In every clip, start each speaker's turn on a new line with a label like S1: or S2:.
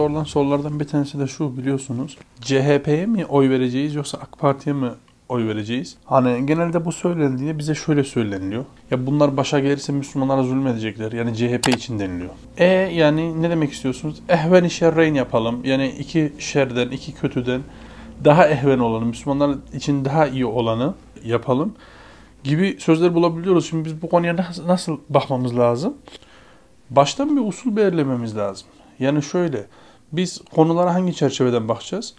S1: sorulan sorulardan bir tanesi de şu biliyorsunuz. CHP'ye mi oy vereceğiz yoksa AK Parti'ye mi oy vereceğiz? Hani genelde bu söylendiğinde bize şöyle söyleniliyor. Ya bunlar başa gelirse Müslümanlara zulmedecekler. Yani CHP için deniliyor. E yani ne demek istiyorsunuz? Ehven-i şerreyn yapalım. Yani iki şerden, iki kötüden daha ehven olanı, Müslümanlar için daha iyi olanı yapalım gibi sözler bulabiliyoruz. Şimdi biz bu konuya nasıl, nasıl bakmamız lazım? Baştan bir usul belirlememiz lazım. Yani şöyle, biz konulara hangi çerçeveden bakacağız?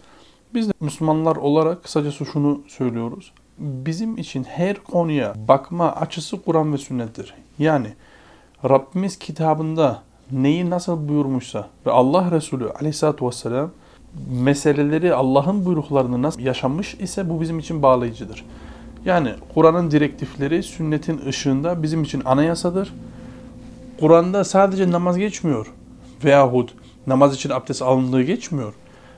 S1: Biz de Müslümanlar olarak kısacası şunu söylüyoruz. Bizim için her konuya bakma açısı Kur'an ve sünnettir. Yani Rabbimiz kitabında neyi nasıl buyurmuşsa ve Allah Resulü aleyhissalatü vesselam meseleleri Allah'ın buyruklarını nasıl yaşamış ise bu bizim için bağlayıcıdır. Yani Kur'an'ın direktifleri sünnetin ışığında bizim için anayasadır. Kur'an'da sadece namaz geçmiyor veyahut namaz için abdest alındığı geçmiyor.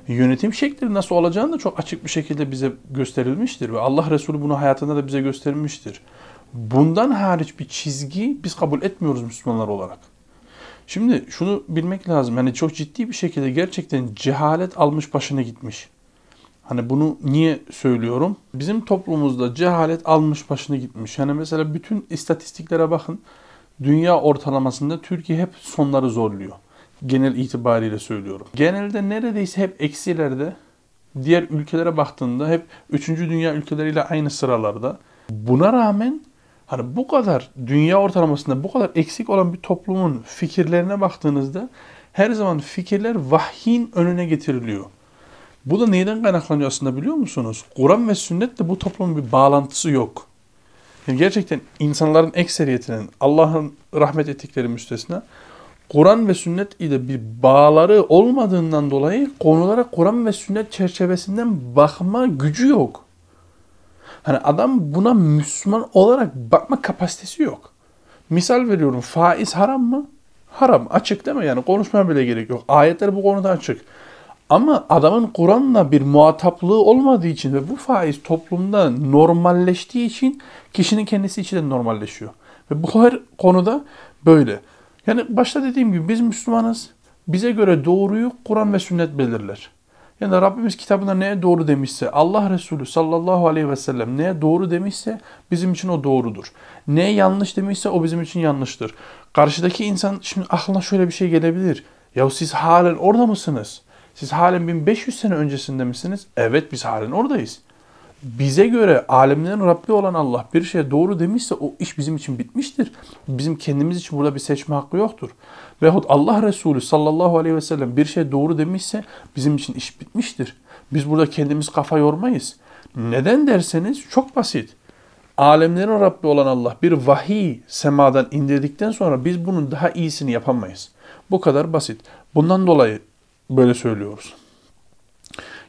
S1: Yönetim şekli nasıl olacağını da çok açık bir şekilde bize gösterilmiştir ve Allah Resulü bunu hayatında da bize göstermiştir. Bundan hariç bir çizgi biz kabul etmiyoruz Müslümanlar olarak. Şimdi şunu bilmek lazım. Yani çok ciddi bir şekilde gerçekten cehalet almış başına gitmiş. Hani bunu niye söylüyorum? Bizim toplumumuzda cehalet almış başına gitmiş. Yani mesela bütün istatistiklere bakın. Dünya ortalamasında Türkiye hep sonları zorluyor. Genel itibariyle söylüyorum. Genelde neredeyse hep eksilerde. Diğer ülkelere baktığında hep 3. dünya ülkeleriyle aynı sıralarda. Buna rağmen hani bu kadar dünya ortalamasında bu kadar eksik olan bir toplumun fikirlerine baktığınızda her zaman fikirler vahyin önüne getiriliyor. Bu da neyden kaynaklanıyor aslında biliyor musunuz? Kur'an ve sünnetle bu toplumun bir bağlantısı yok. Yani gerçekten insanların ekseriyetinin Allah'ın rahmet ettikleri müstesna Kur'an ve sünnet ile bir bağları olmadığından dolayı konulara Kur'an ve sünnet çerçevesinden bakma gücü yok. Hani adam buna Müslüman olarak bakma kapasitesi yok. Misal veriyorum faiz haram mı? Haram. Açık değil mi? Yani konuşmaya bile gerek yok. Ayetler bu konuda açık. Ama adamın Kur'an'la bir muhataplığı olmadığı için ve bu faiz toplumda normalleştiği için kişinin kendisi için de normalleşiyor. Ve bu her konuda böyle. Yani başta dediğim gibi biz Müslümanız. Bize göre doğruyu Kur'an ve sünnet belirler. Yani Rabbimiz kitabında neye doğru demişse, Allah Resulü sallallahu aleyhi ve sellem neye doğru demişse bizim için o doğrudur. Neye yanlış demişse o bizim için yanlıştır. Karşıdaki insan şimdi aklına şöyle bir şey gelebilir. Ya siz halen orada mısınız? Siz halen 1500 sene öncesinde misiniz? Evet biz halen oradayız. Bize göre alemlerin Rabbi olan Allah bir şeye doğru demişse o iş bizim için bitmiştir. Bizim kendimiz için burada bir seçme hakkı yoktur. Veyahut Allah Resulü sallallahu aleyhi ve sellem bir şey doğru demişse bizim için iş bitmiştir. Biz burada kendimiz kafa yormayız. Neden derseniz çok basit. Alemlerin Rabbi olan Allah bir vahiy semadan indirdikten sonra biz bunun daha iyisini yapamayız. Bu kadar basit. Bundan dolayı böyle söylüyoruz.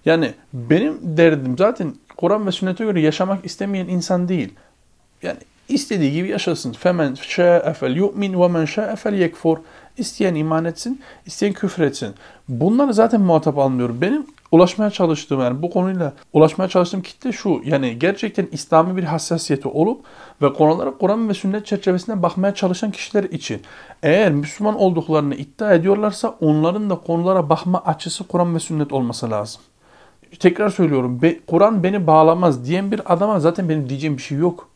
S1: Yani benim derdim zaten Kur'an ve sünnete göre yaşamak istemeyen insan değil. Yani istediği gibi yaşasın. Femen şa'e fel yu'min ve men şa'e fel yekfur. İsteyen iman etsin, isteyen küfür etsin. Bunları zaten muhatap almıyorum. Benim ulaşmaya çalıştığım yani bu konuyla ulaşmaya çalıştığım kitle şu. Yani gerçekten İslami bir hassasiyeti olup ve konulara Kur'an ve sünnet çerçevesinde bakmaya çalışan kişiler için. Eğer Müslüman olduklarını iddia ediyorlarsa onların da konulara bakma açısı Kur'an ve sünnet olması lazım. Tekrar söylüyorum. Be, Kur'an beni bağlamaz diyen bir adama zaten benim diyeceğim bir şey yok.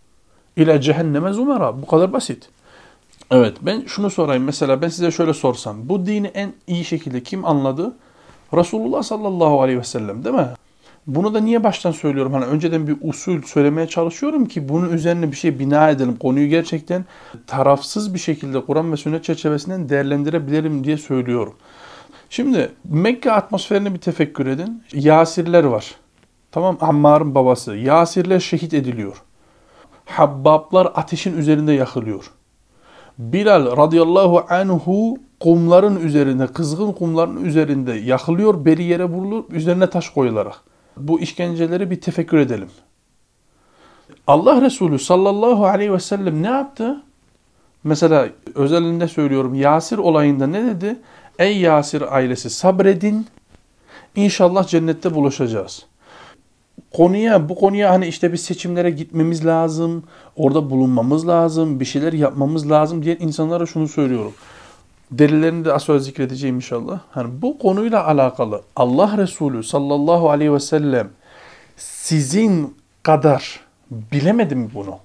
S1: İle cehenneme zumera. Bu kadar basit. Evet ben şunu sorayım. Mesela ben size şöyle sorsam. Bu dini en iyi şekilde kim anladı? Resulullah sallallahu aleyhi ve sellem değil mi? Bunu da niye baştan söylüyorum? Hani önceden bir usul söylemeye çalışıyorum ki bunun üzerine bir şey bina edelim. Konuyu gerçekten tarafsız bir şekilde Kur'an ve sünnet çerçevesinden değerlendirebilirim diye söylüyorum. Şimdi Mekke atmosferini bir tefekkür edin. Yasirler var. Tamam Ammar'ın babası. Yasirler şehit ediliyor. Habbablar ateşin üzerinde yakılıyor. Bilal radıyallahu anhu kumların üzerinde, kızgın kumların üzerinde yakılıyor, beri yere vurulur, üzerine taş koyularak. Bu işkenceleri bir tefekkür edelim. Allah Resulü sallallahu aleyhi ve sellem ne yaptı? Mesela özelinde söylüyorum Yasir olayında ne dedi? Ey Yasir ailesi sabredin. İnşallah cennette buluşacağız. Konuya, bu konuya hani işte bir seçimlere gitmemiz lazım, orada bulunmamız lazım, bir şeyler yapmamız lazım diye insanlara şunu söylüyorum. Delillerini de az sonra zikredeceğim inşallah. Hani bu konuyla alakalı Allah Resulü sallallahu aleyhi ve sellem sizin kadar bilemedi mi bunu?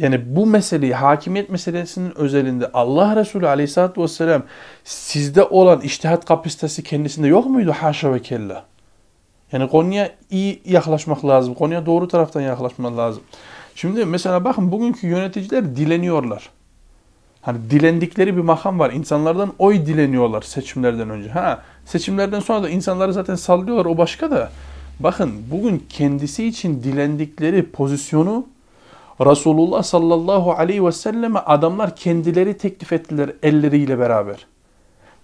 S1: Yani bu meseleyi, hakimiyet meselesinin özelinde Allah Resulü aleyhissalatü vesselam sizde olan iştihat kapasitesi kendisinde yok muydu? Haşa ve kella. Yani konuya iyi yaklaşmak lazım. Konuya doğru taraftan yaklaşmak lazım. Şimdi mesela bakın bugünkü yöneticiler dileniyorlar. Hani dilendikleri bir makam var. İnsanlardan oy dileniyorlar seçimlerden önce. Ha seçimlerden sonra da insanları zaten sallıyorlar. O başka da. Bakın bugün kendisi için dilendikleri pozisyonu Resulullah sallallahu aleyhi ve selleme adamlar kendileri teklif ettiler elleriyle beraber.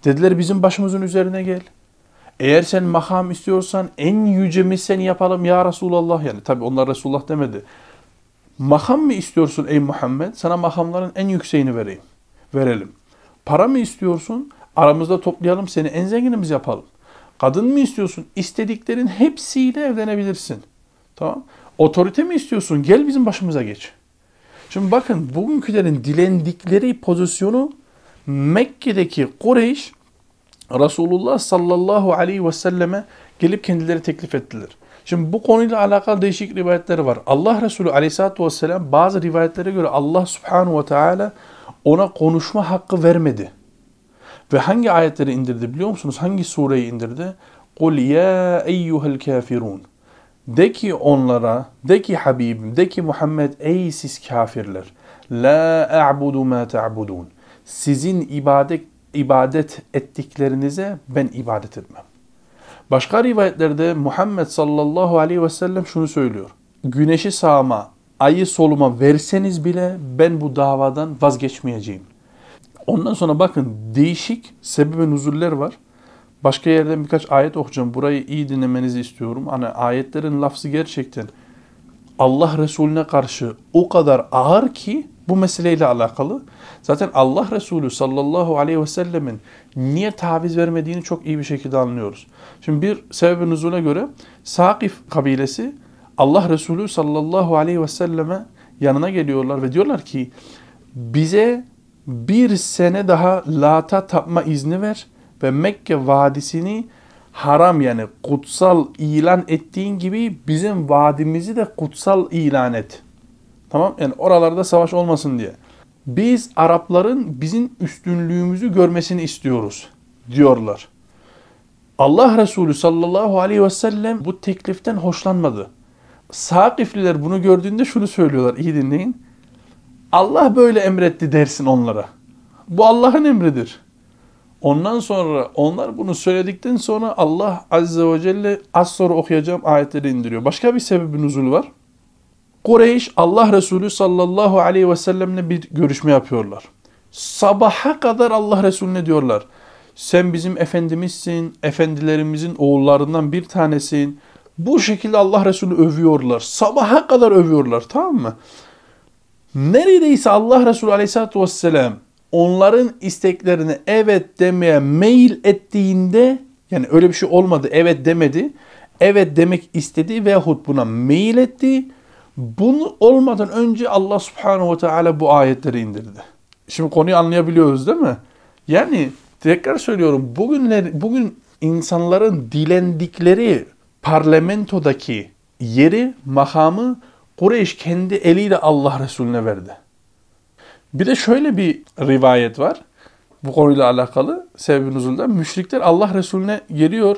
S1: Dediler bizim başımızın üzerine gel. Eğer sen makam istiyorsan en yücemiz seni yapalım ya Resulallah. Yani tabi onlar Resulullah demedi. Makam mı istiyorsun ey Muhammed? Sana makamların en yükseğini vereyim. Verelim. Para mı istiyorsun? Aramızda toplayalım seni en zenginimiz yapalım. Kadın mı istiyorsun? İstediklerin hepsiyle evlenebilirsin. Tamam. Otorite mi istiyorsun? Gel bizim başımıza geç. Şimdi bakın bugünkülerin dilendikleri pozisyonu Mekke'deki Kureyş Resulullah sallallahu aleyhi ve selleme gelip kendileri teklif ettiler. Şimdi bu konuyla alakalı değişik rivayetleri var. Allah Resulü aleyhissalatü vesselam bazı rivayetlere göre Allah subhanahu ve teala ona konuşma hakkı vermedi. Ve hangi ayetleri indirdi biliyor musunuz? Hangi sureyi indirdi? قُلْ يَا اَيُّهَا الْكَافِرُونَ de ki onlara, de ki Habibim, de ki Muhammed ey siz kafirler. La a'budu ma ta'budun. Sizin ibadet ibadet ettiklerinize ben ibadet etmem. Başka rivayetlerde Muhammed sallallahu aleyhi ve sellem şunu söylüyor. Güneşi sağma, ayı soluma verseniz bile ben bu davadan vazgeçmeyeceğim. Ondan sonra bakın değişik sebebe nuzuller var. Başka yerden birkaç ayet okuyacağım. Burayı iyi dinlemenizi istiyorum. Hani ayetlerin lafzı gerçekten Allah Resulüne karşı o kadar ağır ki bu meseleyle alakalı. Zaten Allah Resulü sallallahu aleyhi ve sellemin niye taviz vermediğini çok iyi bir şekilde anlıyoruz. Şimdi bir sebebi nuzule göre Sakif kabilesi Allah Resulü sallallahu aleyhi ve selleme yanına geliyorlar ve diyorlar ki bize bir sene daha lata tapma izni ver ve Mekke vadisini haram yani kutsal ilan ettiğin gibi bizim vadimizi de kutsal ilan et. Tamam yani oralarda savaş olmasın diye. Biz Arapların bizim üstünlüğümüzü görmesini istiyoruz diyorlar. Allah Resulü sallallahu aleyhi ve sellem bu tekliften hoşlanmadı. Sakifliler bunu gördüğünde şunu söylüyorlar. İyi dinleyin. Allah böyle emretti dersin onlara. Bu Allah'ın emridir. Ondan sonra onlar bunu söyledikten sonra Allah Azze ve Celle az sonra okuyacağım ayetleri indiriyor. Başka bir sebebi nuzul var. Kureyş Allah Resulü sallallahu aleyhi ve sellemle bir görüşme yapıyorlar. Sabaha kadar Allah Resulüne diyorlar. Sen bizim efendimizsin, efendilerimizin oğullarından bir tanesin. Bu şekilde Allah Resulü övüyorlar. Sabaha kadar övüyorlar tamam mı? Neredeyse Allah Resulü aleyhissalatü vesselam onların isteklerine evet demeye meyil ettiğinde yani öyle bir şey olmadı evet demedi. Evet demek istedi veyahut buna meyil etti. Bunu olmadan önce Allah subhanahu ve teala bu ayetleri indirdi. Şimdi konuyu anlayabiliyoruz değil mi? Yani tekrar söylüyorum bugünler, bugün insanların dilendikleri parlamentodaki yeri, makamı Kureyş kendi eliyle Allah Resulüne verdi. Bir de şöyle bir rivayet var. Bu konuyla alakalı sebebi nuzulda. Müşrikler Allah Resulüne geliyor.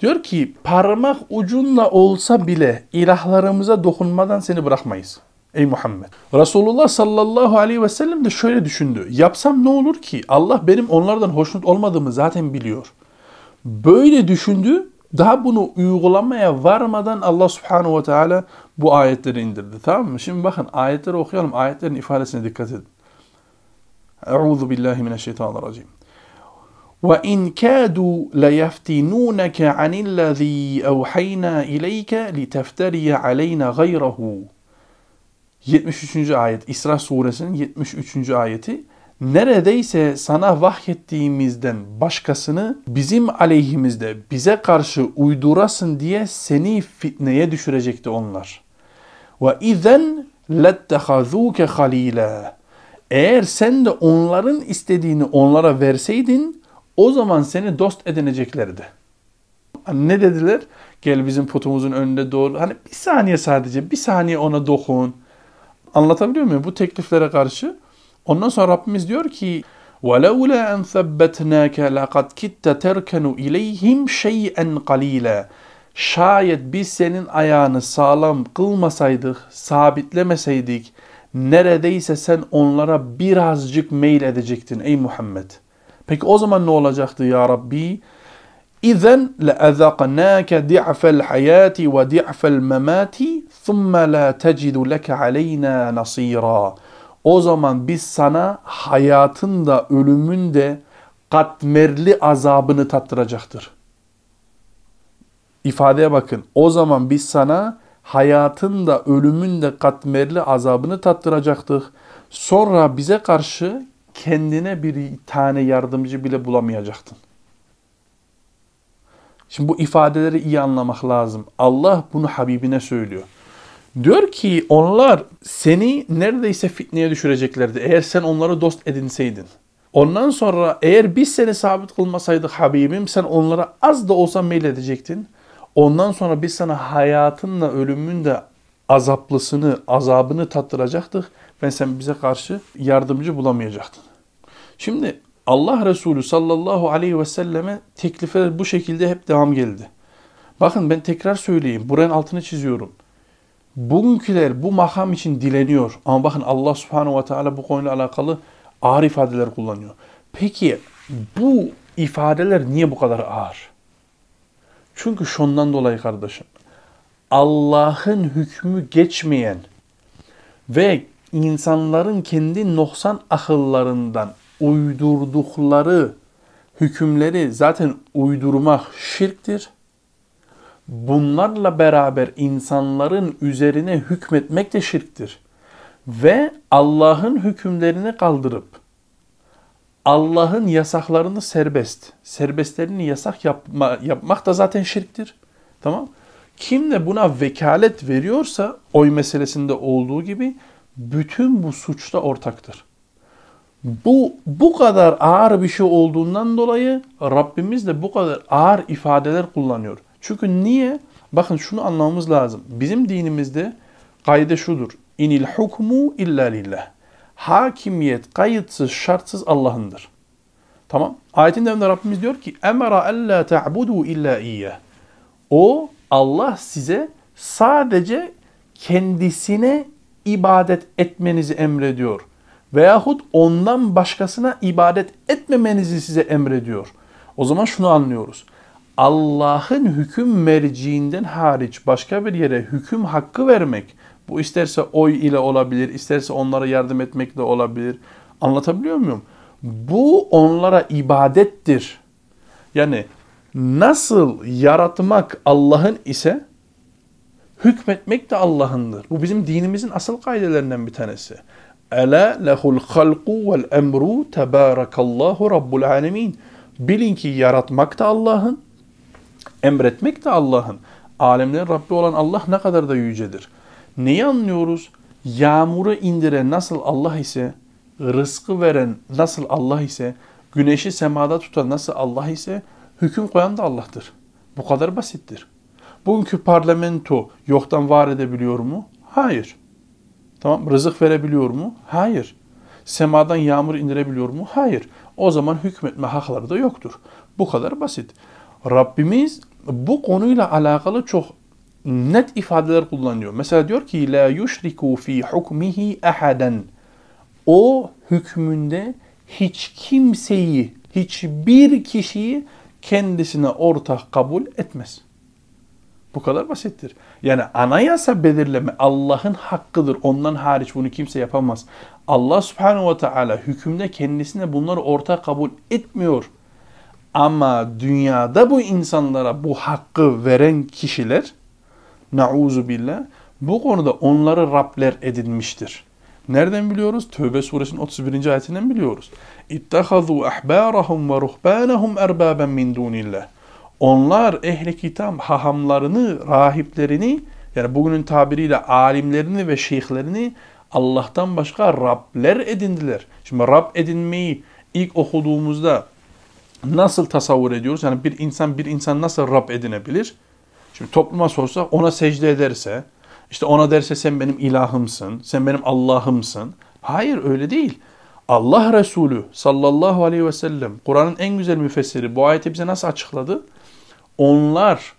S1: Diyor ki parmak ucunla olsa bile ilahlarımıza dokunmadan seni bırakmayız. Ey Muhammed. Resulullah sallallahu aleyhi ve sellem de şöyle düşündü. Yapsam ne olur ki? Allah benim onlardan hoşnut olmadığımı zaten biliyor. Böyle düşündü. Daha bunu uygulamaya varmadan Allah subhanahu ve teala bu ayetleri indirdi. Tamam mı? Şimdi bakın ayetleri okuyalım. Ayetlerin ifadesine dikkat edin. Euzu billahi mineşşeytanirracim. Ve in kadu la yaftinunke anillazi evhayna ileyke litefteri aleyna gayrehu. 73. ayet İsra suresinin 73. ayeti neredeyse sana vahyettiğimizden başkasını bizim aleyhimizde bize karşı uydurasın diye seni fitneye düşürecekti onlar. Ve izen lettehazuke halila. Eğer sen de onların istediğini onlara verseydin o zaman seni dost edineceklerdi. Hani ne dediler? Gel bizim putumuzun önünde doğru. Hani bir saniye sadece bir saniye ona dokun. Anlatabiliyor muyum? Bu tekliflere karşı. Ondan sonra Rabbimiz diyor ki وَلَوْلَا أَنْ ثَبَّتْنَاكَ لَقَدْ كِتَّ تَرْكَنُ اِلَيْهِمْ شَيْئًا قَلِيلًا Şayet biz senin ayağını sağlam kılmasaydık, sabitlemeseydik, neredeyse sen onlara birazcık meyil edecektin ey Muhammed. Peki o zaman ne olacaktı ya Rabbi? İzen le'ezaknâke di'fel hayati ve di'fel memati thumma la tecidu leke aleyna nasira. O zaman biz sana hayatın da ölümün de katmerli azabını tattıracaktır. İfadeye bakın. O zaman biz sana hayatın da ölümün de katmerli azabını tattıracaktık. Sonra bize karşı kendine bir tane yardımcı bile bulamayacaktın. Şimdi bu ifadeleri iyi anlamak lazım. Allah bunu Habibine söylüyor. Diyor ki onlar seni neredeyse fitneye düşüreceklerdi. Eğer sen onları dost edinseydin. Ondan sonra eğer biz seni sabit kılmasaydık Habibim sen onlara az da olsa meyledecektin. Ondan sonra biz sana hayatınla ölümün de azaplısını, azabını tattıracaktık ve sen bize karşı yardımcı bulamayacaktın. Şimdi Allah Resulü sallallahu aleyhi ve selleme teklifler bu şekilde hep devam geldi. Bakın ben tekrar söyleyeyim. Buranın altını çiziyorum. Bugünküler bu makam için dileniyor. Ama bakın Allah subhanahu ve teala bu konuyla alakalı ağır ifadeler kullanıyor. Peki bu ifadeler niye bu kadar ağır? Çünkü şundan dolayı kardeşim. Allah'ın hükmü geçmeyen ve insanların kendi noksan akıllarından uydurdukları hükümleri zaten uydurmak şirktir. Bunlarla beraber insanların üzerine hükmetmek de şirktir. Ve Allah'ın hükümlerini kaldırıp Allah'ın yasaklarını serbest, serbestlerini yasak yapma, yapmak da zaten şirktir. Tamam? Kim de buna vekalet veriyorsa oy meselesinde olduğu gibi bütün bu suçta ortaktır. Bu bu kadar ağır bir şey olduğundan dolayı Rabbimiz de bu kadar ağır ifadeler kullanıyor. Çünkü niye? Bakın şunu anlamamız lazım. Bizim dinimizde kaide şudur. İnil hukmu illa lillah. Hakimiyet kayıtsız şartsız Allah'ındır. Tamam. Ayetin devamında Rabbimiz diyor ki emara alla ta'budu illa iyyah. O Allah size sadece kendisine ibadet etmenizi emrediyor. Veyahut ondan başkasına ibadet etmemenizi size emrediyor. O zaman şunu anlıyoruz. Allah'ın hüküm merciinden hariç başka bir yere hüküm hakkı vermek, bu isterse oy ile olabilir, isterse onlara yardım etmekle olabilir. Anlatabiliyor muyum? Bu onlara ibadettir. Yani nasıl yaratmak Allah'ın ise hükmetmek de Allah'ındır. Bu bizim dinimizin asıl kaidelerinden bir tanesi. Ela lehul halku vel emru tebarakallahu rabbul alemin. Bilin ki yaratmak da Allah'ın, emretmek de Allah'ın. Alemlerin Rabbi olan Allah ne kadar da yücedir. Neyi anlıyoruz? Yağmuru indiren nasıl Allah ise, rızkı veren nasıl Allah ise, güneşi semada tutan nasıl Allah ise, hüküm koyan da Allah'tır. Bu kadar basittir. Bugünkü parlamento yoktan var edebiliyor mu? Hayır. Tamam rızık verebiliyor mu? Hayır. Semadan yağmur indirebiliyor mu? Hayır. O zaman hükmetme hakları da yoktur. Bu kadar basit. Rabbimiz bu konuyla alakalı çok net ifadeler kullanıyor. Mesela diyor ki la yushriku fi hukmihi ahadan. O hükmünde hiç kimseyi, hiçbir kişiyi kendisine ortak kabul etmez. Bu kadar basittir. Yani anayasa belirleme Allah'ın hakkıdır. Ondan hariç bunu kimse yapamaz. Allah subhanahu ve teala hükümde kendisine bunları ortak kabul etmiyor. Ama dünyada bu insanlara bu hakkı veren kişiler nauzu billah bu konuda onları Rabler edinmiştir. Nereden biliyoruz? Tövbe suresinin 31. ayetinden biliyoruz. İttehazû ahbârahum ve ruhbânahum erbâben min dûnillah. Onlar ehli kitap hahamlarını, rahiplerini yani bugünün tabiriyle alimlerini ve şeyhlerini Allah'tan başka Rabler edindiler. Şimdi Rab edinmeyi ilk okuduğumuzda nasıl tasavvur ediyoruz? Yani bir insan bir insan nasıl Rab edinebilir? Şimdi topluma sorsak ona secde ederse, işte ona derse sen benim ilahımsın, sen benim Allah'ımsın. Hayır öyle değil. Allah Resulü sallallahu aleyhi ve sellem Kur'an'ın en güzel müfessiri bu ayeti bize nasıl açıkladı? Onlar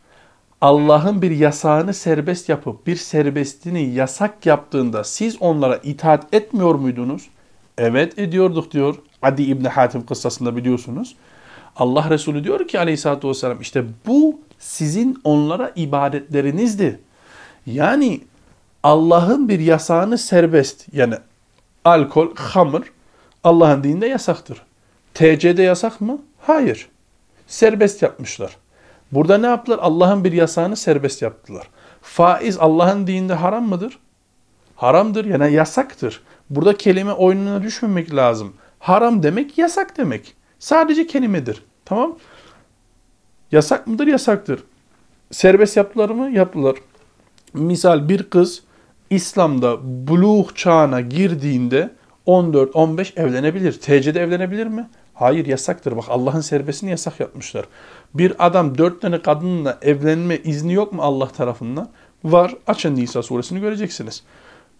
S1: Allah'ın bir yasağını serbest yapıp bir serbestini yasak yaptığında siz onlara itaat etmiyor muydunuz? Evet ediyorduk diyor. Adi İbni Hatim kıssasında biliyorsunuz. Allah Resulü diyor ki aleyhissalatü vesselam işte bu sizin onlara ibadetlerinizdi. Yani Allah'ın bir yasağını serbest yani alkol, hamur Allah'ın dininde yasaktır. TC'de yasak mı? Hayır. Serbest yapmışlar. Burada ne yaptılar? Allah'ın bir yasağını serbest yaptılar. Faiz Allah'ın dininde haram mıdır? Haramdır yani yasaktır. Burada kelime oyununa düşmemek lazım. Haram demek yasak demek. Sadece kelimedir. Tamam? Yasak mıdır? Yasaktır. Serbest yaptılar mı? Yaptılar. Misal bir kız İslam'da buluğ çağına girdiğinde 14-15 evlenebilir. TC'de evlenebilir mi? Hayır yasaktır. Bak Allah'ın serbestini yasak yapmışlar. Bir adam dört tane kadınla evlenme izni yok mu Allah tarafından? Var. Açın Nisa suresini göreceksiniz.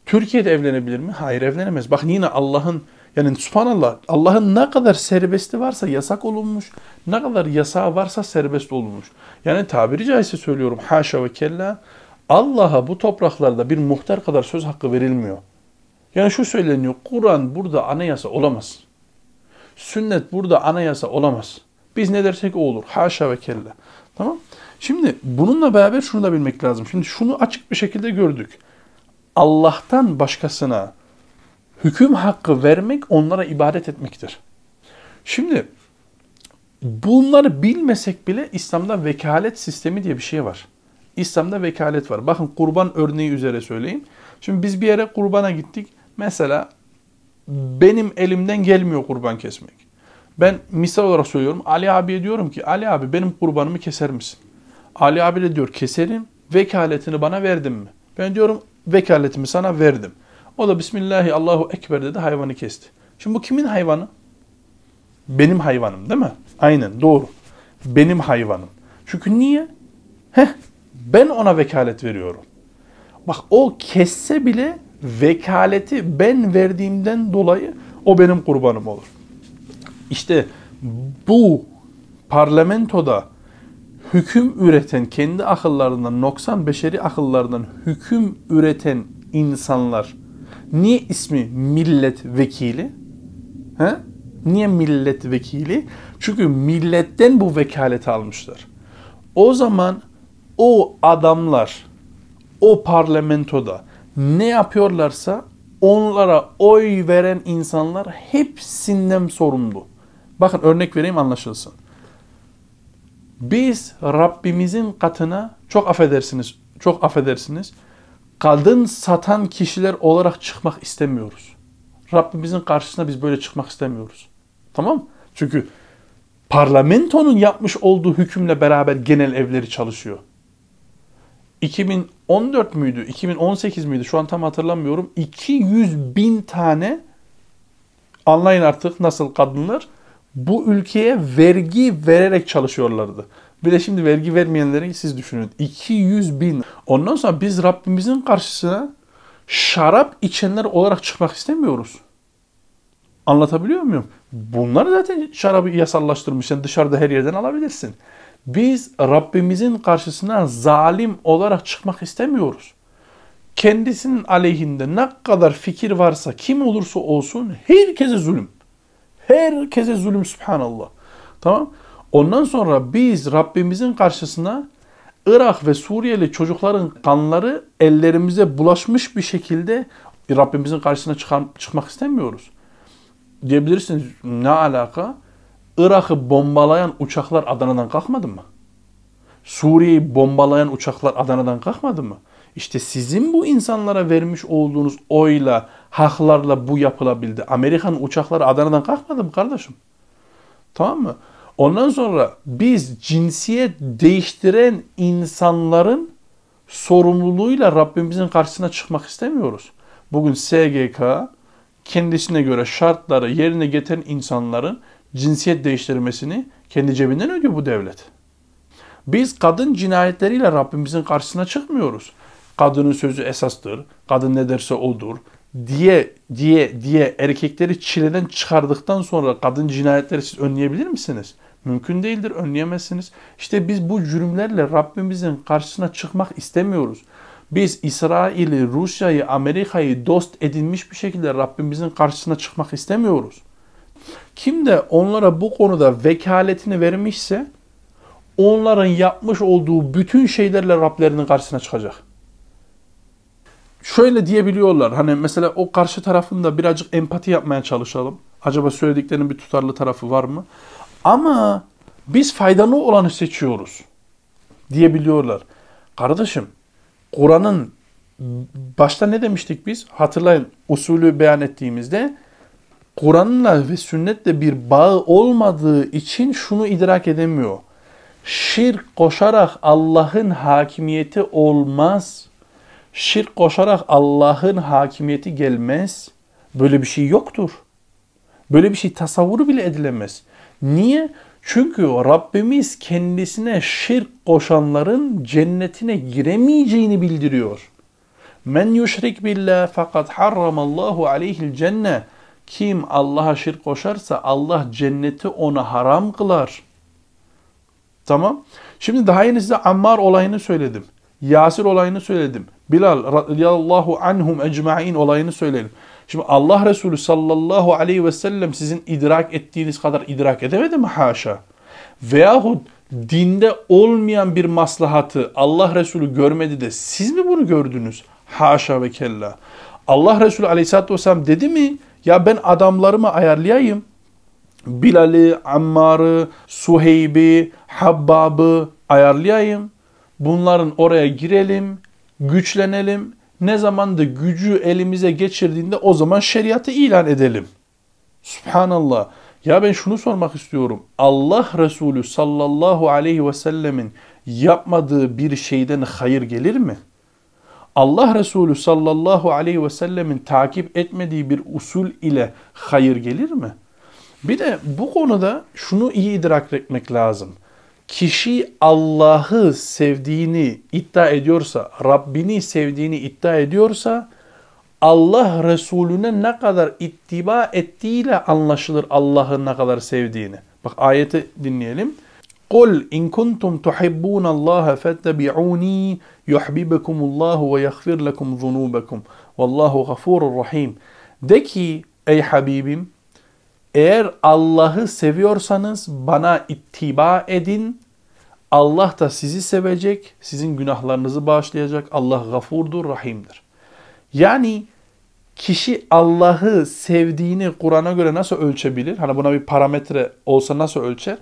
S1: Türkiye'de evlenebilir mi? Hayır evlenemez. Bak yine Allah'ın yani subhanallah Allah'ın ne kadar serbesti varsa yasak olunmuş. Ne kadar yasağı varsa serbest olunmuş. Yani tabiri caizse söylüyorum haşa ve kella Allah'a bu topraklarda bir muhtar kadar söz hakkı verilmiyor. Yani şu söyleniyor. Kur'an burada anayasa olamaz. Sünnet burada anayasa olamaz. Biz ne dersek o olur. Haşa ve kella. Tamam. Şimdi bununla beraber şunu da bilmek lazım. Şimdi şunu açık bir şekilde gördük. Allah'tan başkasına hüküm hakkı vermek onlara ibadet etmektir. Şimdi bunları bilmesek bile İslam'da vekalet sistemi diye bir şey var. İslam'da vekalet var. Bakın kurban örneği üzere söyleyeyim. Şimdi biz bir yere kurbana gittik. Mesela benim elimden gelmiyor kurban kesmek. Ben misal olarak söylüyorum. Ali abiye diyorum ki Ali abi benim kurbanımı keser misin? Ali abi de diyor keserim. Vekaletini bana verdin mi? Ben diyorum vekaletimi sana verdim. O da Bismillahi Allahu Ekber dedi hayvanı kesti. Şimdi bu kimin hayvanı? Benim hayvanım değil mi? Aynen doğru. Benim hayvanım. Çünkü niye? Heh, ben ona vekalet veriyorum. Bak o kesse bile vekaleti ben verdiğimden dolayı o benim kurbanım olur. İşte bu parlamentoda hüküm üreten, kendi akıllarından, noksan beşeri akıllarından hüküm üreten insanlar niye ismi milletvekili? He? Niye milletvekili? Çünkü milletten bu vekaleti almışlar. O zaman o adamlar o parlamentoda ne yapıyorlarsa onlara oy veren insanlar hepsinden sorumlu. Bakın örnek vereyim anlaşılsın. Biz Rabbimizin katına çok affedersiniz, çok affedersiniz. Kadın satan kişiler olarak çıkmak istemiyoruz. Rabbimizin karşısına biz böyle çıkmak istemiyoruz. Tamam? Çünkü parlamentonun yapmış olduğu hükümle beraber genel evleri çalışıyor. 2014 müydü, 2018 miydi şu an tam hatırlamıyorum. 200 bin tane anlayın artık nasıl kadınlar bu ülkeye vergi vererek çalışıyorlardı. Bir de şimdi vergi vermeyenleri siz düşünün. 200 bin. Ondan sonra biz Rabbimizin karşısına şarap içenler olarak çıkmak istemiyoruz. Anlatabiliyor muyum? Bunlar zaten şarabı yasallaştırmış. Sen dışarıda her yerden alabilirsin. Biz Rabbimizin karşısına zalim olarak çıkmak istemiyoruz. Kendisinin aleyhinde ne kadar fikir varsa kim olursa olsun herkese zulüm. Herkese zulüm subhanallah. Tamam. Ondan sonra biz Rabbimizin karşısına Irak ve Suriyeli çocukların kanları ellerimize bulaşmış bir şekilde Rabbimizin karşısına çıkar, çıkmak istemiyoruz. Diyebilirsiniz ne alaka? Irak'ı bombalayan uçaklar Adana'dan kalkmadı mı? Suriye'yi bombalayan uçaklar Adana'dan kalkmadı mı? İşte sizin bu insanlara vermiş olduğunuz oyla, haklarla bu yapılabildi. Amerikan uçakları Adana'dan kalkmadı mı kardeşim? Tamam mı? Ondan sonra biz cinsiyet değiştiren insanların sorumluluğuyla Rabbimizin karşısına çıkmak istemiyoruz. Bugün SGK kendisine göre şartları yerine getiren insanların cinsiyet değiştirmesini kendi cebinden ödüyor bu devlet. Biz kadın cinayetleriyle Rabbimizin karşısına çıkmıyoruz. Kadının sözü esastır, kadın ne derse odur diye diye diye erkekleri çileden çıkardıktan sonra kadın cinayetleri siz önleyebilir misiniz? Mümkün değildir, önleyemezsiniz. İşte biz bu cürümlerle Rabbimizin karşısına çıkmak istemiyoruz. Biz İsrail'i, Rusya'yı, Amerika'yı dost edinmiş bir şekilde Rabbimizin karşısına çıkmak istemiyoruz. Kim de onlara bu konuda vekaletini vermişse onların yapmış olduğu bütün şeylerle Rablerinin karşısına çıkacak. Şöyle diyebiliyorlar hani mesela o karşı tarafında birazcık empati yapmaya çalışalım. Acaba söylediklerinin bir tutarlı tarafı var mı? Ama biz faydalı olanı seçiyoruz diyebiliyorlar. Kardeşim Kur'an'ın başta ne demiştik biz? Hatırlayın usulü beyan ettiğimizde Kur'an'la ve sünnetle bir bağı olmadığı için şunu idrak edemiyor. Şirk koşarak Allah'ın hakimiyeti olmaz. Şirk koşarak Allah'ın hakimiyeti gelmez. Böyle bir şey yoktur. Böyle bir şey tasavvuru bile edilemez. Niye? Çünkü Rabbimiz kendisine şirk koşanların cennetine giremeyeceğini bildiriyor. Men yuşrik billah fakat harramallahu aleyhil cenne. Kim Allah'a şirk koşarsa Allah cenneti ona haram kılar. Tamam. Şimdi daha yeni size Ammar olayını söyledim. Yasir olayını söyledim. Bilal radıyallahu anhum ecma'in olayını söyledim. Şimdi Allah Resulü sallallahu aleyhi ve sellem sizin idrak ettiğiniz kadar idrak edemedi mi? Haşa. Veyahut dinde olmayan bir maslahatı Allah Resulü görmedi de siz mi bunu gördünüz? Haşa ve kella. Allah Resulü aleyhissalatü vesselam dedi mi? Ya ben adamlarımı ayarlayayım. Bilal'i, Ammar'ı, Suheyb'i, Habbab'ı ayarlayayım. Bunların oraya girelim, güçlenelim. Ne zaman da gücü elimize geçirdiğinde o zaman şeriatı ilan edelim. Subhanallah. Ya ben şunu sormak istiyorum. Allah Resulü sallallahu aleyhi ve sellemin yapmadığı bir şeyden hayır gelir mi? Allah Resulü sallallahu aleyhi ve sellemin takip etmediği bir usul ile hayır gelir mi? Bir de bu konuda şunu iyi idrak etmek lazım. Kişi Allah'ı sevdiğini iddia ediyorsa, Rabbini sevdiğini iddia ediyorsa Allah Resulüne ne kadar ittiba ettiğiyle anlaşılır Allah'ın ne kadar sevdiğini. Bak ayeti dinleyelim. Kul in kuntum tuhibbun Allah fattabi'uni yuhibbukumullah ve yaghfir lekum zunubakum. Vallahu gafurur rahim. De ki ey Habibim eğer Allah'ı seviyorsanız bana ittiba edin. Allah da sizi sevecek, sizin günahlarınızı bağışlayacak. Allah gafurdur, rahimdir. Yani kişi Allah'ı sevdiğini Kur'an'a göre nasıl ölçebilir? Hani buna bir parametre olsa nasıl ölçer?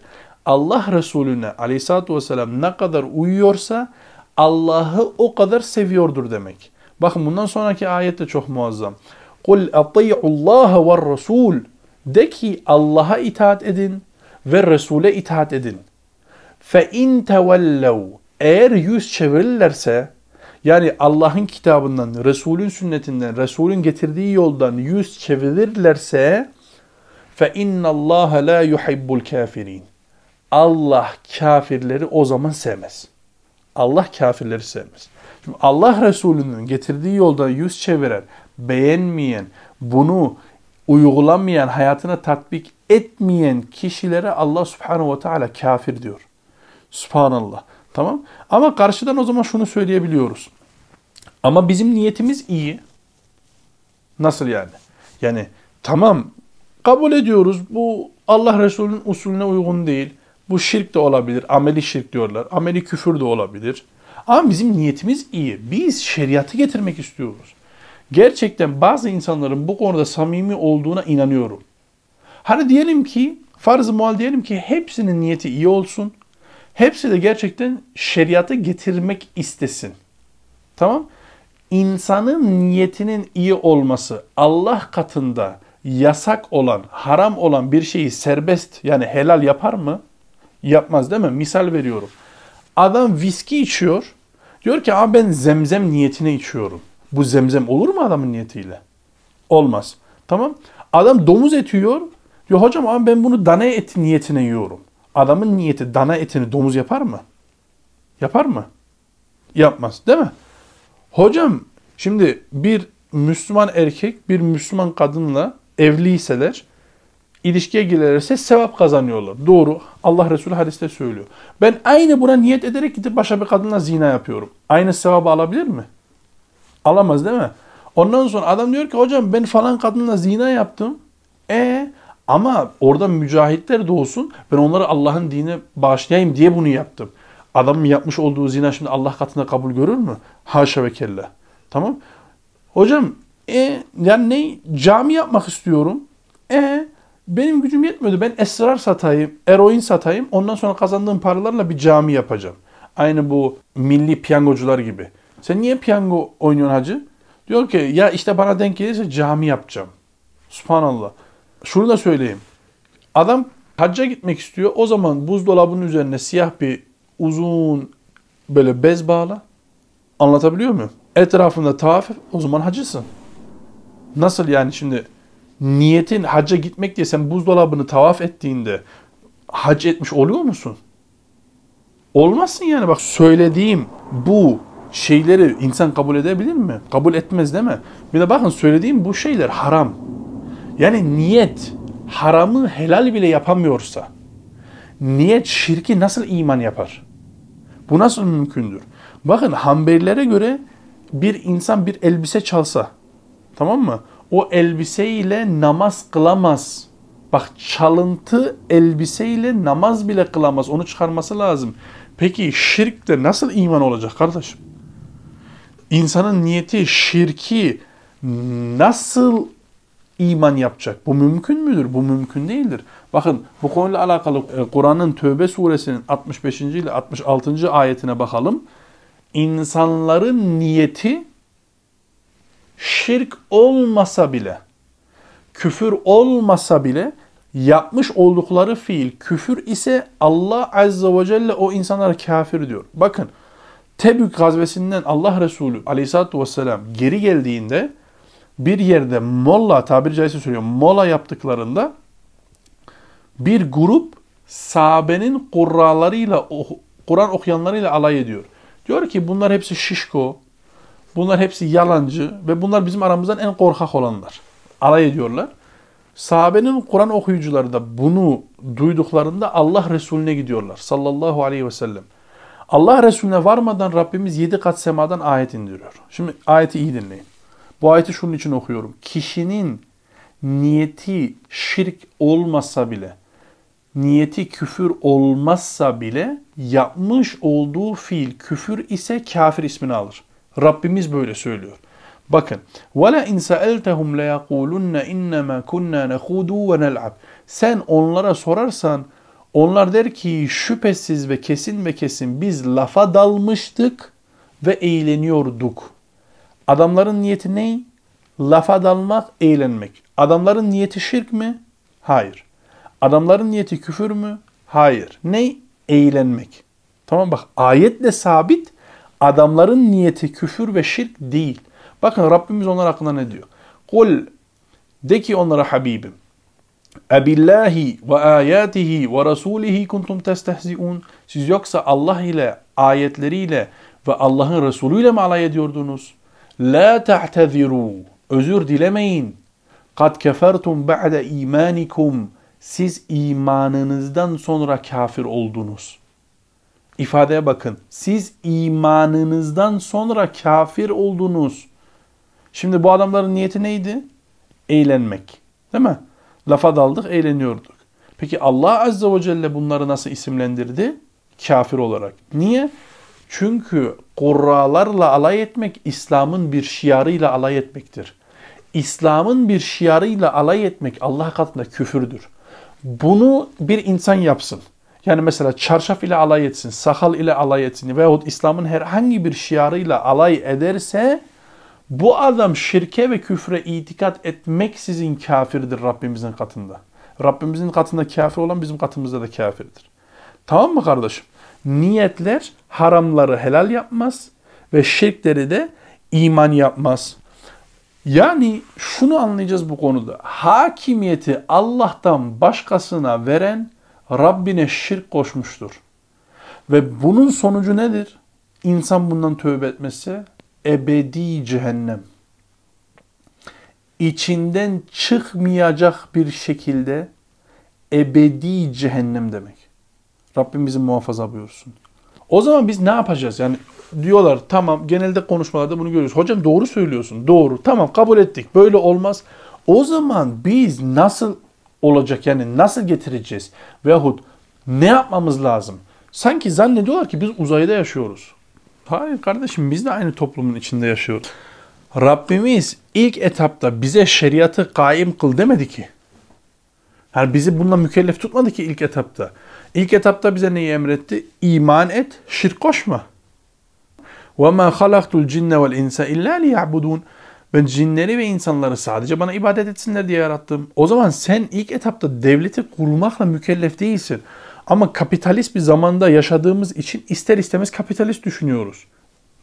S1: Allah Resulüne aleyhissalatü vesselam ne kadar uyuyorsa Allah'ı o kadar seviyordur demek. Bakın bundan sonraki ayet de çok muazzam. Kul Allah ve Resul. De ki Allah'a itaat edin ve Resul'e itaat edin. Fe in tevellev. Eğer yüz çevirirlerse yani Allah'ın kitabından, Resul'ün sünnetinden, Resul'ün getirdiği yoldan yüz çevirirlerse fe Allah la yuhibbul kafirin. Allah kafirleri o zaman sevmez. Allah kafirleri sevmez. Şimdi Allah Resulü'nün getirdiği yoldan yüz çeviren, beğenmeyen, bunu uygulamayan, hayatına tatbik etmeyen kişilere Allah Subhanahu ve Teala kafir diyor. Subhanallah. Tamam. Ama karşıdan o zaman şunu söyleyebiliyoruz. Ama bizim niyetimiz iyi. Nasıl yani? Yani tamam kabul ediyoruz bu Allah Resulü'nün usulüne uygun değil. Bu şirk de olabilir. Ameli şirk diyorlar. Ameli küfür de olabilir. Ama bizim niyetimiz iyi. Biz şeriatı getirmek istiyoruz. Gerçekten bazı insanların bu konuda samimi olduğuna inanıyorum. Hani diyelim ki farz-ı muhal diyelim ki hepsinin niyeti iyi olsun. Hepsi de gerçekten şeriatı getirmek istesin. Tamam? İnsanın niyetinin iyi olması Allah katında yasak olan, haram olan bir şeyi serbest yani helal yapar mı? Yapmaz değil mi? Misal veriyorum. Adam viski içiyor. Diyor ki abi ben zemzem niyetine içiyorum. Bu zemzem olur mu adamın niyetiyle? Olmaz. Tamam. Adam domuz eti yiyor. Diyor hocam ama ben bunu dana eti niyetine yiyorum. Adamın niyeti dana etini domuz yapar mı? Yapar mı? Yapmaz değil mi? Hocam şimdi bir Müslüman erkek bir Müslüman kadınla evliyseler ilişkiye girerse sevap kazanıyorlar. Doğru. Allah Resulü hadiste söylüyor. Ben aynı buna niyet ederek gidip başka bir kadınla zina yapıyorum. Aynı sevabı alabilir mi? Alamaz değil mi? Ondan sonra adam diyor ki hocam ben falan kadınla zina yaptım. E ama orada mücahitler de olsun ben onları Allah'ın dine bağışlayayım diye bunu yaptım. Adamın yapmış olduğu zina şimdi Allah katında kabul görür mü? Haşa ve kella. Tamam. Hocam e yani ne cami yapmak istiyorum. E benim gücüm yetmiyordu. Ben esrar satayım, eroin satayım. Ondan sonra kazandığım paralarla bir cami yapacağım. Aynı bu milli piyangocular gibi. Sen niye piyango oynuyorsun hacı? Diyor ki ya işte bana denk gelirse cami yapacağım. Subhanallah. Şunu da söyleyeyim. Adam hacca gitmek istiyor. O zaman buzdolabının üzerine siyah bir uzun böyle bez bağla. Anlatabiliyor muyum? Etrafında tavaf o zaman hacısın. Nasıl yani şimdi niyetin hacca gitmek diye sen buzdolabını tavaf ettiğinde hac etmiş oluyor musun? Olmazsın yani bak söylediğim bu şeyleri insan kabul edebilir mi? Kabul etmez değil mi? Bir de bakın söylediğim bu şeyler haram. Yani niyet haramı helal bile yapamıyorsa niyet şirki nasıl iman yapar? Bu nasıl mümkündür? Bakın Hanbelilere göre bir insan bir elbise çalsa tamam mı? O elbiseyle namaz kılamaz. Bak çalıntı elbiseyle namaz bile kılamaz. Onu çıkarması lazım. Peki şirkte nasıl iman olacak kardeşim? İnsanın niyeti şirki nasıl iman yapacak? Bu mümkün müdür? Bu mümkün değildir. Bakın bu konuyla alakalı e, Kur'an'ın Tövbe suresinin 65. ile 66. ayetine bakalım. İnsanların niyeti şirk olmasa bile, küfür olmasa bile yapmış oldukları fiil küfür ise Allah Azze ve Celle o insanlara kafir diyor. Bakın Tebük gazvesinden Allah Resulü aleyhissalatü vesselam geri geldiğinde bir yerde molla tabiri caizse söylüyor mola yaptıklarında bir grup sahabenin kurralarıyla Kur'an okuyanlarıyla alay ediyor. Diyor ki bunlar hepsi şişko, bunlar hepsi yalancı ve bunlar bizim aramızdan en korkak olanlar. Alay ediyorlar. Sahabenin Kur'an okuyucuları da bunu duyduklarında Allah Resulüne gidiyorlar sallallahu aleyhi ve sellem. Allah Resulüne varmadan Rabbimiz yedi kat semadan ayet indiriyor. Şimdi ayeti iyi dinleyin. Bu ayeti şunun için okuyorum. Kişinin niyeti şirk olmasa bile, niyeti küfür olmazsa bile yapmış olduğu fiil küfür ise kafir ismini alır. Rabbimiz böyle söylüyor. Bakın. وَلَا اِنْ سَأَلْتَهُمْ لَيَقُولُنَّ اِنَّمَا كُنَّا نَخُودُ وَنَلْعَبْ Sen onlara sorarsan onlar der ki şüphesiz ve kesin ve kesin biz lafa dalmıştık ve eğleniyorduk. Adamların niyeti ne? Lafa dalmak, eğlenmek. Adamların niyeti şirk mi? Hayır. Adamların niyeti küfür mü? Hayır. Ne? Eğlenmek. Tamam bak ayetle sabit adamların niyeti küfür ve şirk değil. Bakın Rabbimiz onlar hakkında ne diyor? Kul de ki onlara Habibim Ebillahi ve ayatihi ve rasulihi kuntum testehzi'un. Siz yoksa Allah ile, ayetleriyle ve Allah'ın Resulü ile mi alay ediyordunuz? La ta'teziru. Özür dilemeyin. Kad kefertum ba'de imanikum. Siz imanınızdan sonra kafir oldunuz. İfadeye bakın. Siz imanınızdan sonra kafir oldunuz. Şimdi bu adamların niyeti neydi? Eğlenmek. Değil mi? Lafa daldık, eğleniyorduk. Peki Allah Azze ve Celle bunları nasıl isimlendirdi? Kafir olarak. Niye? Çünkü kurralarla alay etmek İslam'ın bir şiarıyla alay etmektir. İslam'ın bir şiarıyla alay etmek Allah katında küfürdür. Bunu bir insan yapsın. Yani mesela çarşaf ile alay etsin, sakal ile alay etsin veyahut İslam'ın herhangi bir şiarıyla alay ederse bu adam şirke ve küfre itikat etmeksizin kafirdir Rabbimizin katında. Rabbimizin katında kafir olan bizim katımızda da kafirdir. Tamam mı kardeşim? Niyetler haramları helal yapmaz ve şirkleri de iman yapmaz. Yani şunu anlayacağız bu konuda. Hakimiyeti Allah'tan başkasına veren Rabbine şirk koşmuştur. Ve bunun sonucu nedir? İnsan bundan tövbe etmezse ebedi cehennem. İçinden çıkmayacak bir şekilde ebedi cehennem demek. Rabbim bizi muhafaza buyursun. O zaman biz ne yapacağız? Yani diyorlar tamam genelde konuşmalarda bunu görüyoruz. Hocam doğru söylüyorsun. Doğru. Tamam kabul ettik. Böyle olmaz. O zaman biz nasıl olacak yani nasıl getireceğiz? Veyahut ne yapmamız lazım? Sanki zannediyorlar ki biz uzayda yaşıyoruz. Hayır kardeşim biz de aynı toplumun içinde yaşıyoruz. Rabbimiz ilk etapta bize şeriatı kaim kıl demedi ki. Yani bizi bununla mükellef tutmadı ki ilk etapta. İlk etapta bize neyi emretti? İman et, şirk koşma. وَمَا خَلَقْتُ الْجِنَّ وَالْاِنْسَ اِلَّا لِيَعْبُدُونَ Ben cinleri ve insanları sadece bana ibadet etsinler diye yarattım. O zaman sen ilk etapta devleti kurmakla mükellef değilsin. Ama kapitalist bir zamanda yaşadığımız için ister istemez kapitalist düşünüyoruz.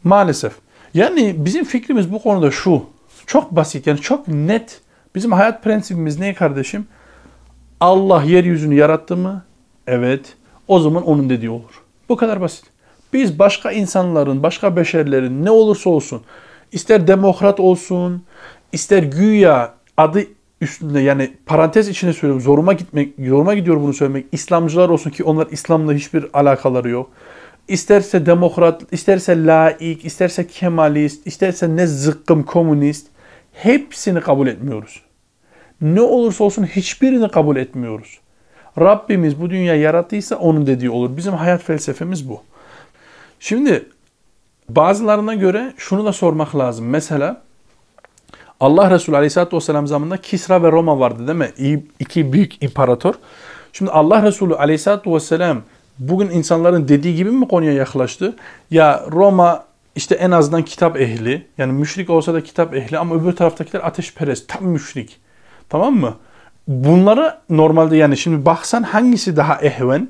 S1: Maalesef. Yani bizim fikrimiz bu konuda şu. Çok basit yani çok net. Bizim hayat prensibimiz ne kardeşim? Allah yeryüzünü yarattı mı? Evet. O zaman onun dediği olur. Bu kadar basit. Biz başka insanların, başka beşerlerin ne olursa olsun, ister demokrat olsun, ister güya adı üstünde yani parantez içine söylüyorum zoruma gitmek zoruma gidiyor bunu söylemek. İslamcılar olsun ki onlar İslam'la hiçbir alakaları yok. İsterse demokrat, isterse laik, isterse kemalist, isterse ne zıkkım komünist hepsini kabul etmiyoruz. Ne olursa olsun hiçbirini kabul etmiyoruz. Rabbimiz bu dünya yarattıysa onun dediği olur. Bizim hayat felsefemiz bu. Şimdi bazılarına göre şunu da sormak lazım. Mesela Allah Resulü Aleyhisselatü Vesselam zamanında Kisra ve Roma vardı değil mi? İki büyük imparator. Şimdi Allah Resulü Aleyhisselatü Vesselam bugün insanların dediği gibi mi konuya yaklaştı? Ya Roma işte en azından kitap ehli. Yani müşrik olsa da kitap ehli ama öbür taraftakiler ateşperest. Tam müşrik. Tamam mı? Bunları normalde yani şimdi baksan hangisi daha ehven?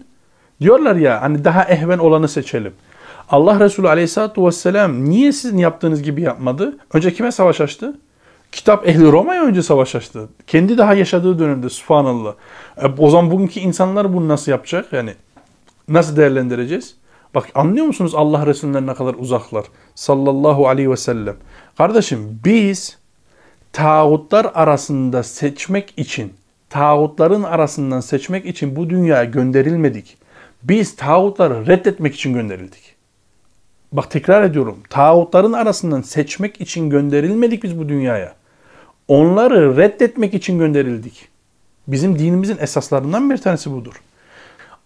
S1: Diyorlar ya hani daha ehven olanı seçelim. Allah Resulü Aleyhisselatü Vesselam niye sizin yaptığınız gibi yapmadı? Önce kime savaş açtı? Kitap ehli Roma'ya önce savaş açtı. Kendi daha yaşadığı dönemde subhanallah. E, o zaman bugünkü insanlar bunu nasıl yapacak? Yani nasıl değerlendireceğiz? Bak anlıyor musunuz Allah Resulü'nden ne kadar uzaklar? Sallallahu aleyhi ve sellem. Kardeşim biz tağutlar arasında seçmek için, tağutların arasından seçmek için bu dünyaya gönderilmedik. Biz tağutları reddetmek için gönderildik. Bak tekrar ediyorum. Tağutların arasından seçmek için gönderilmedik biz bu dünyaya. Onları reddetmek için gönderildik. Bizim dinimizin esaslarından bir tanesi budur.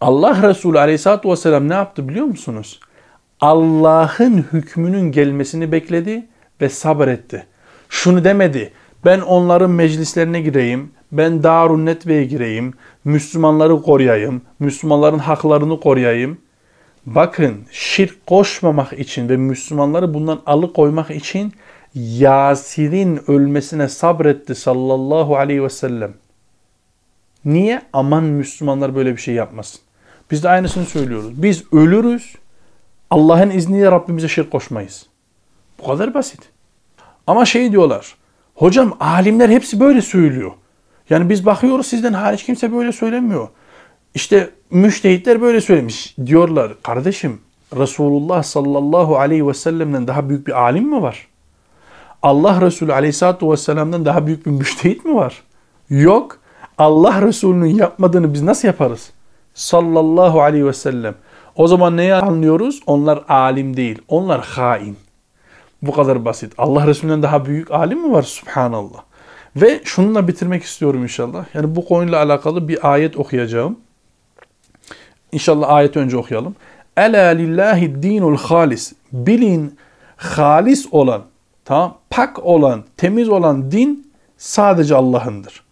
S1: Allah Resulü Aleyhisselatü Vesselam ne yaptı biliyor musunuz? Allah'ın hükmünün gelmesini bekledi ve sabretti. Şunu demedi. Ben onların meclislerine gireyim. Ben Darun Netve'ye gireyim. Müslümanları koruyayım. Müslümanların haklarını koruyayım. Bakın şirk koşmamak için ve Müslümanları bundan alıkoymak için Yasir'in ölmesine sabretti sallallahu aleyhi ve sellem. Niye? Aman Müslümanlar böyle bir şey yapmasın. Biz de aynısını söylüyoruz. Biz ölürüz. Allah'ın izniyle Rabbimize şirk koşmayız. Bu kadar basit. Ama şey diyorlar. Hocam alimler hepsi böyle söylüyor. Yani biz bakıyoruz sizden hariç kimse böyle söylemiyor. İşte müştehitler böyle söylemiş diyorlar. Kardeşim Resulullah sallallahu aleyhi ve sellem'den daha büyük bir alim mi var? Allah Resulü aleyhissalatu vesselam'dan daha büyük bir müştehit mi var? Yok. Allah Resulü'nün yapmadığını biz nasıl yaparız? Sallallahu aleyhi ve sellem. O zaman neyi anlıyoruz? Onlar alim değil. Onlar hain. Bu kadar basit. Allah Resulü'nden daha büyük alim mi var? Subhanallah. Ve şununla bitirmek istiyorum inşallah. Yani bu konuyla alakalı bir ayet okuyacağım. İnşallah ayet önce okuyalım. Ela lillahi dinul halis. Bilin halis olan, tamam, pak olan, temiz olan din sadece Allah'ındır.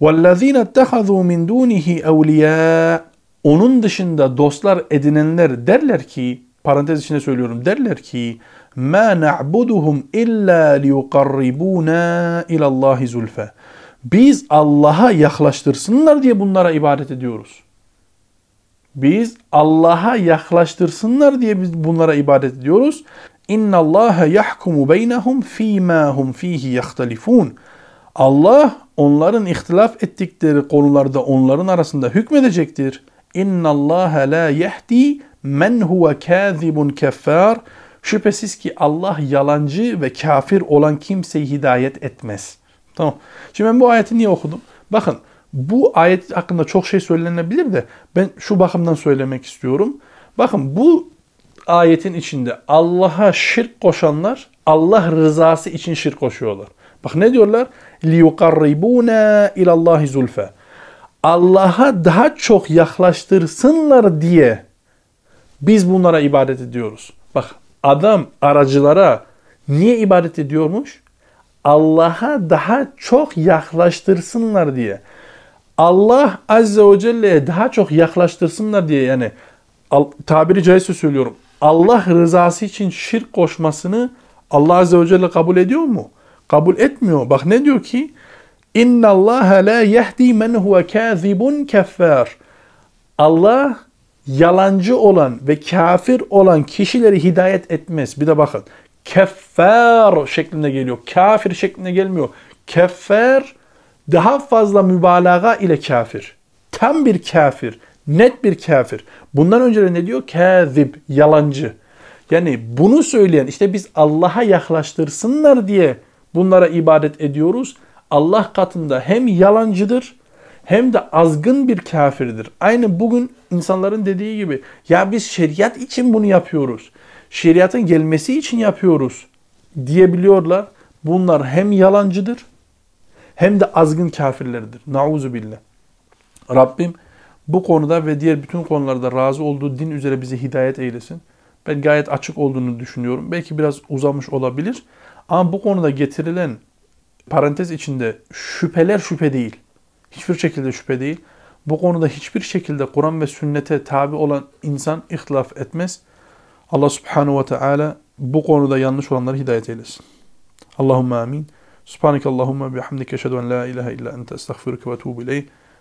S1: وَالَّذ۪ينَ اتَّخَذُوا مِنْ دُونِهِ اَوْلِيَاءَ Onun dışında dostlar edinenler derler ki, parantez içinde söylüyorum, derler ki, مَا نَعْبُدُهُمْ اِلَّا لِيُقَرِّبُونَا اِلَى اللّٰهِ زُلْفَ Biz Allah'a yaklaştırsınlar diye bunlara ibadet ediyoruz. Biz Allah'a yaklaştırsınlar diye biz bunlara ibadet ediyoruz. İnna Allah yahkumu beynehum fîmâ hum fîhi yahtalifûn. Allah onların ihtilaf ettikleri konularda onların arasında hükmedecektir. İnna Allah la yehdi men huve kâzibun keffâr. Şüphesiz ki Allah yalancı ve kafir olan kimseyi hidayet etmez. Tamam. Şimdi ben bu ayeti niye okudum? Bakın bu ayet hakkında çok şey söylenebilir de ben şu bakımdan söylemek istiyorum. Bakın bu ayetin içinde Allah'a şirk koşanlar Allah rızası için şirk koşuyorlar. Bak ne diyorlar? لِيُقَرِّبُونَ اِلَى اللّٰهِ زُلْفَ Allah'a daha çok yaklaştırsınlar diye biz bunlara ibadet ediyoruz. Bak adam aracılara niye ibadet ediyormuş? Allah'a daha çok yaklaştırsınlar diye. Allah Azze ve Celle'ye daha çok yaklaştırsınlar diye yani tabiri caizse söylüyorum. Allah rızası için şirk koşmasını Allah Azze ve Celle kabul ediyor mu? Kabul etmiyor. Bak ne diyor ki? İnna Allah la yehdi men huve kâzibun keffâr. Allah yalancı olan ve kafir olan kişileri hidayet etmez. Bir de bakın. Keffar şeklinde geliyor. Kafir şeklinde gelmiyor. Keffar daha fazla mübalağa ile kafir. Tam bir kafir. Net bir kafir. Bundan önce ne diyor? Kazib, yalancı. Yani bunu söyleyen işte biz Allah'a yaklaştırsınlar diye bunlara ibadet ediyoruz. Allah katında hem yalancıdır hem de azgın bir kafirdir. Aynı bugün insanların dediği gibi ya biz şeriat için bunu yapıyoruz. Şeriatın gelmesi için yapıyoruz diyebiliyorlar. Bunlar hem yalancıdır hem de azgın kafirlerdir. Nauzu billah. Rabbim bu konuda ve diğer bütün konularda razı olduğu din üzere bize hidayet eylesin. Ben gayet açık olduğunu düşünüyorum. Belki biraz uzamış olabilir. Ama bu konuda getirilen parantez içinde şüpheler şüphe değil. Hiçbir şekilde şüphe değil. Bu konuda hiçbir şekilde Kur'an ve sünnete tabi olan insan ihtilaf etmez. Allah subhanahu ve teala bu konuda yanlış olanları hidayet eylesin. Allahümme amin. Subhaneke Allahümme bihamdike eşhedü la ilahe illa ente estağfiruke ve tuğbu ileyh.